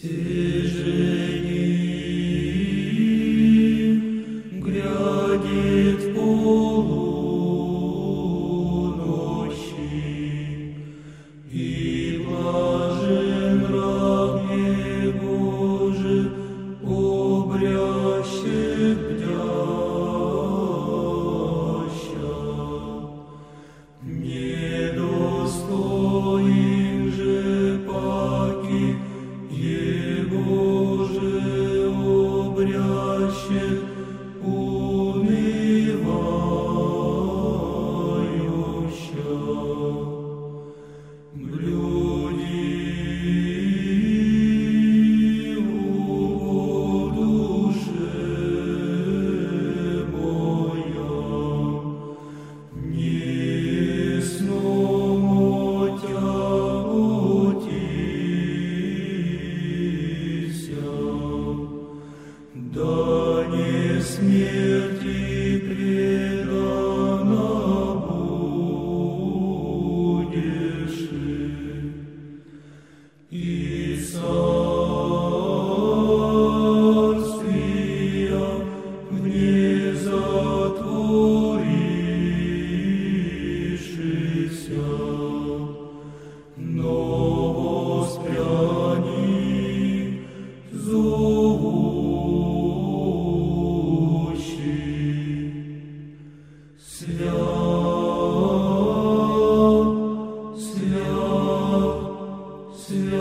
Two. worship. смерти предано будешь ты, и царствия вне затворишься. to